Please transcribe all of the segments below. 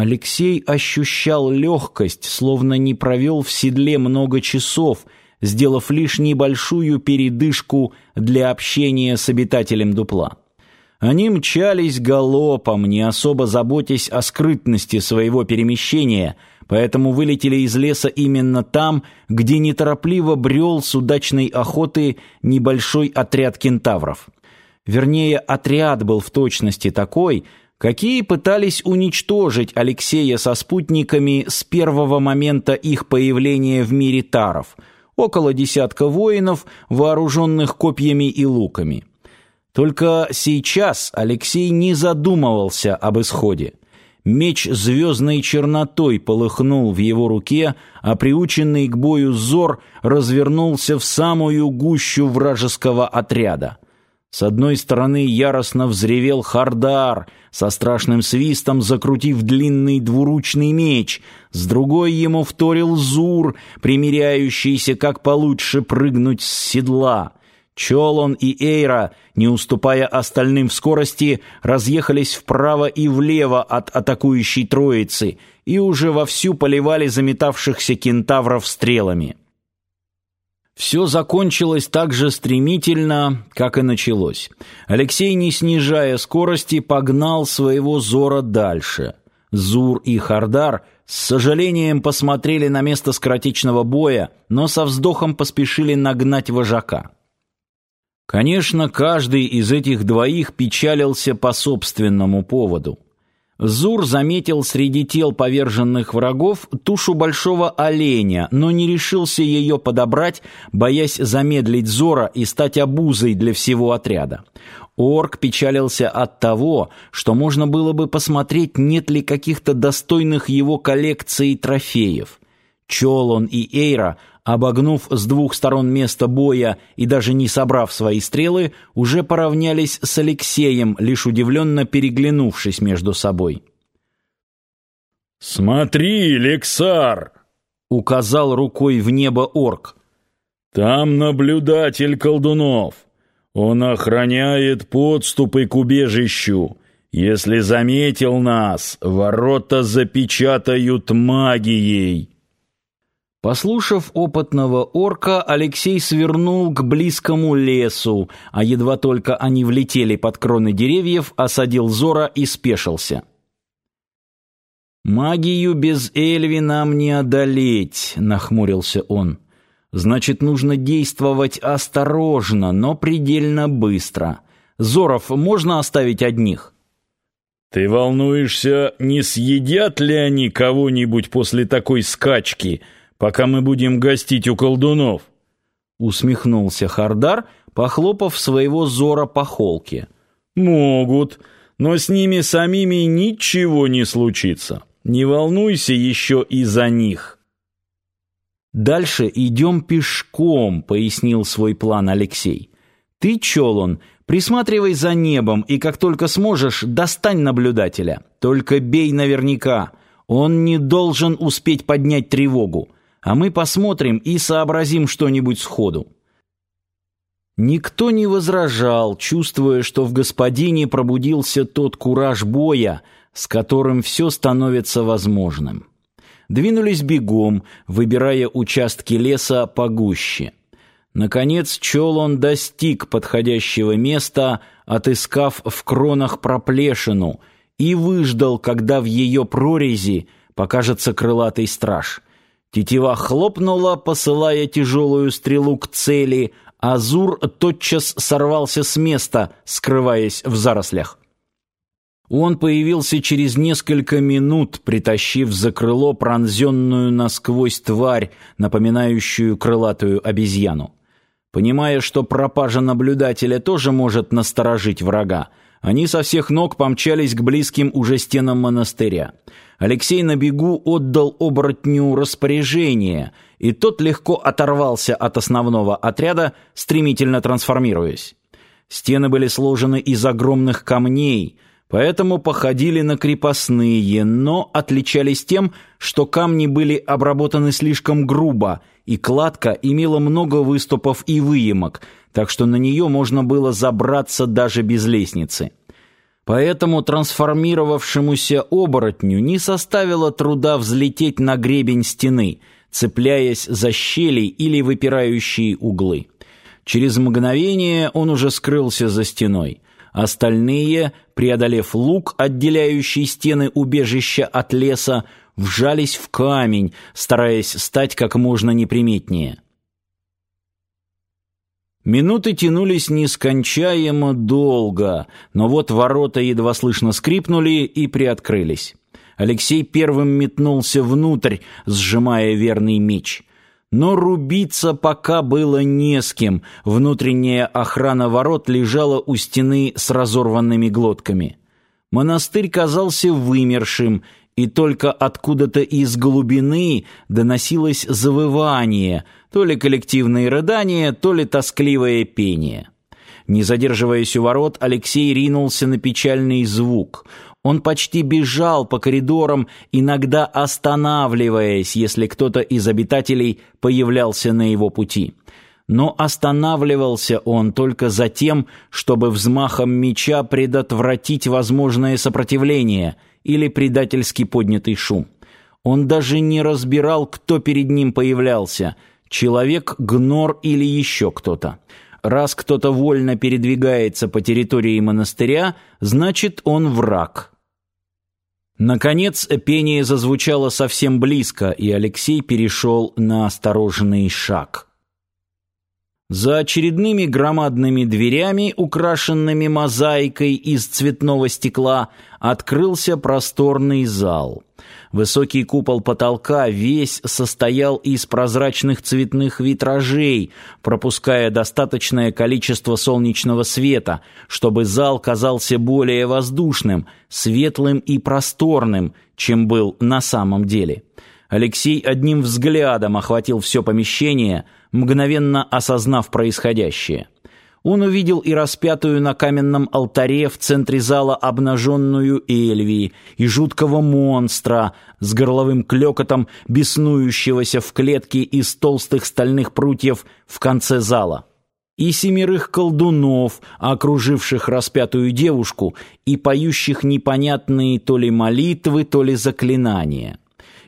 Алексей ощущал легкость, словно не провел в седле много часов, сделав лишь небольшую передышку для общения с обитателем дупла. Они мчались галопом, не особо заботясь о скрытности своего перемещения, поэтому вылетели из леса именно там, где неторопливо брел с удачной охоты небольшой отряд кентавров. Вернее, отряд был в точности такой, какие пытались уничтожить Алексея со спутниками с первого момента их появления в мире таров, около десятка воинов, вооруженных копьями и луками. Только сейчас Алексей не задумывался об исходе. Меч звездной чернотой полыхнул в его руке, а приученный к бою зор развернулся в самую гущу вражеского отряда. С одной стороны яростно взревел Хардар, со страшным свистом закрутив длинный двуручный меч, с другой ему вторил Зур, примиряющийся, как получше прыгнуть с седла — Чолон и Эйра, не уступая остальным в скорости, разъехались вправо и влево от атакующей троицы и уже вовсю поливали заметавшихся кентавров стрелами. Все закончилось так же стремительно, как и началось. Алексей, не снижая скорости, погнал своего Зора дальше. Зур и Хардар с сожалением посмотрели на место скоротечного боя, но со вздохом поспешили нагнать вожака. Конечно, каждый из этих двоих печалился по собственному поводу. Зур заметил среди тел поверженных врагов тушу большого оленя, но не решился ее подобрать, боясь замедлить Зора и стать обузой для всего отряда. Орк печалился от того, что можно было бы посмотреть, нет ли каких-то достойных его коллекции трофеев. Чолон и Эйра обогнув с двух сторон место боя и даже не собрав свои стрелы, уже поравнялись с Алексеем, лишь удивленно переглянувшись между собой. «Смотри, Лексар!» — указал рукой в небо орк. «Там наблюдатель колдунов. Он охраняет подступы к убежищу. Если заметил нас, ворота запечатают магией». Послушав опытного орка, Алексей свернул к близкому лесу, а едва только они влетели под кроны деревьев, осадил Зора и спешился. «Магию без Эльви нам не одолеть», — нахмурился он. «Значит, нужно действовать осторожно, но предельно быстро. Зоров можно оставить одних?» «Ты волнуешься, не съедят ли они кого-нибудь после такой скачки?» Пока мы будем гостить у колдунов?» Усмехнулся Хардар, похлопав своего зора по холке. «Могут, но с ними самими ничего не случится. Не волнуйся еще и за них». «Дальше идем пешком», — пояснил свой план Алексей. «Ты, Чолон, присматривай за небом, и как только сможешь, достань наблюдателя. Только бей наверняка. Он не должен успеть поднять тревогу а мы посмотрим и сообразим что-нибудь сходу». Никто не возражал, чувствуя, что в господине пробудился тот кураж боя, с которым все становится возможным. Двинулись бегом, выбирая участки леса погуще. Наконец Чолон достиг подходящего места, отыскав в кронах проплешину, и выждал, когда в ее прорези покажется крылатый страж — Тетива хлопнула, посылая тяжелую стрелу к цели, а Зур тотчас сорвался с места, скрываясь в зарослях. Он появился через несколько минут, притащив за крыло пронзенную насквозь тварь, напоминающую крылатую обезьяну. Понимая, что пропажа наблюдателя тоже может насторожить врага, они со всех ног помчались к близким уже стенам монастыря. Алексей на бегу отдал оборотню распоряжение, и тот легко оторвался от основного отряда, стремительно трансформируясь. Стены были сложены из огромных камней, поэтому походили на крепостные, но отличались тем, что камни были обработаны слишком грубо, и кладка имела много выступов и выемок, так что на нее можно было забраться даже без лестницы. Поэтому трансформировавшемуся оборотню не составило труда взлететь на гребень стены, цепляясь за щели или выпирающие углы. Через мгновение он уже скрылся за стеной. Остальные, преодолев луг, отделяющий стены убежища от леса, вжались в камень, стараясь стать как можно неприметнее. Минуты тянулись нескончаемо долго, но вот ворота едва слышно скрипнули и приоткрылись. Алексей первым метнулся внутрь, сжимая верный меч. Но рубиться пока было не с кем. Внутренняя охрана ворот лежала у стены с разорванными глотками. Монастырь казался вымершим, и только откуда-то из глубины доносилось завывание, то ли коллективные рыдания, то ли тоскливое пение. Не задерживаясь у ворот, Алексей ринулся на печальный звук. Он почти бежал по коридорам, иногда останавливаясь, если кто-то из обитателей появлялся на его пути. Но останавливался он только за тем, чтобы взмахом меча предотвратить возможное сопротивление – или предательски поднятый шум. Он даже не разбирал, кто перед ним появлялся – человек, гнор или еще кто-то. Раз кто-то вольно передвигается по территории монастыря, значит он враг. Наконец пение зазвучало совсем близко, и Алексей перешел на осторожный шаг – за очередными громадными дверями, украшенными мозаикой из цветного стекла, открылся просторный зал. Высокий купол потолка весь состоял из прозрачных цветных витражей, пропуская достаточное количество солнечного света, чтобы зал казался более воздушным, светлым и просторным, чем был на самом деле. Алексей одним взглядом охватил все помещение, мгновенно осознав происходящее. Он увидел и распятую на каменном алтаре в центре зала обнаженную Эльви, и жуткого монстра с горловым клёкотом, беснующегося в клетке из толстых стальных прутьев в конце зала и семерых колдунов, окруживших распятую девушку и поющих непонятные то ли молитвы, то ли заклинания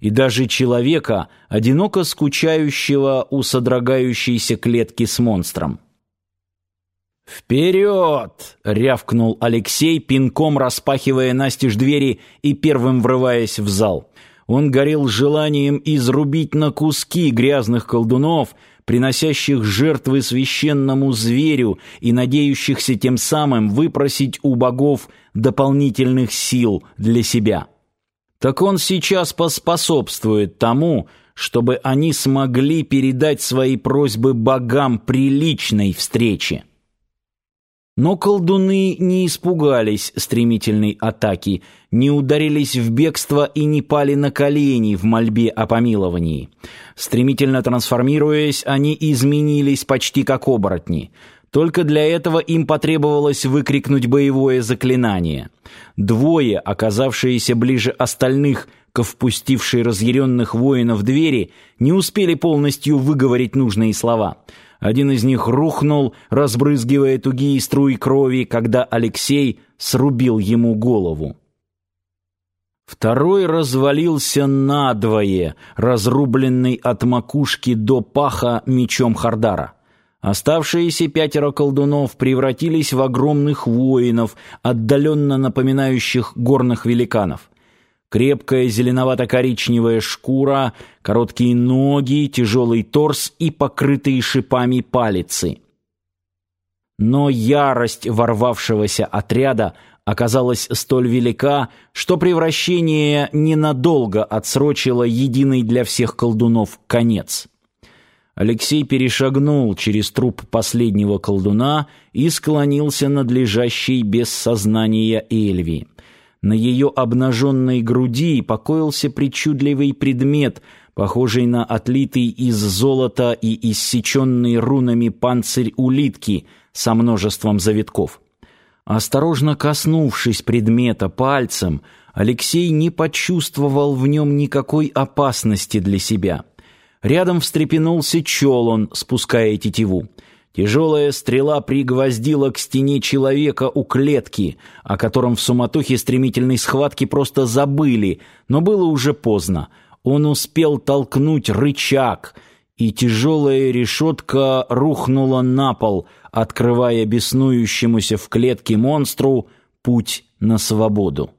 и даже человека, одиноко скучающего у содрогающейся клетки с монстром. «Вперед!» — рявкнул Алексей, пинком распахивая настежь двери и первым врываясь в зал. Он горел желанием изрубить на куски грязных колдунов, приносящих жертвы священному зверю и надеющихся тем самым выпросить у богов дополнительных сил для себя так он сейчас поспособствует тому, чтобы они смогли передать свои просьбы богам при личной встрече. Но колдуны не испугались стремительной атаки, не ударились в бегство и не пали на колени в мольбе о помиловании. Стремительно трансформируясь, они изменились почти как оборотни – только для этого им потребовалось выкрикнуть боевое заклинание. Двое, оказавшиеся ближе остальных к впустившей разъяренных воинов двери, не успели полностью выговорить нужные слова. Один из них рухнул, разбрызгивая тугие струи крови, когда Алексей срубил ему голову. Второй развалился надвое, разрубленный от макушки до паха мечом Хардара. Оставшиеся пятеро колдунов превратились в огромных воинов, отдаленно напоминающих горных великанов. Крепкая зеленовато-коричневая шкура, короткие ноги, тяжелый торс и покрытые шипами палицы. Но ярость ворвавшегося отряда оказалась столь велика, что превращение ненадолго отсрочило единый для всех колдунов конец. Алексей перешагнул через труп последнего колдуна и склонился над лежащей без сознания Эльви. На ее обнаженной груди покоился причудливый предмет, похожий на отлитый из золота и иссеченный рунами панцирь улитки со множеством завитков. Осторожно коснувшись предмета пальцем, Алексей не почувствовал в нем никакой опасности для себя — Рядом встрепенулся Чолон, спуская тетиву. Тяжелая стрела пригвоздила к стене человека у клетки, о котором в суматохе стремительной схватки просто забыли, но было уже поздно. Он успел толкнуть рычаг, и тяжелая решетка рухнула на пол, открывая беснующемуся в клетке монстру путь на свободу.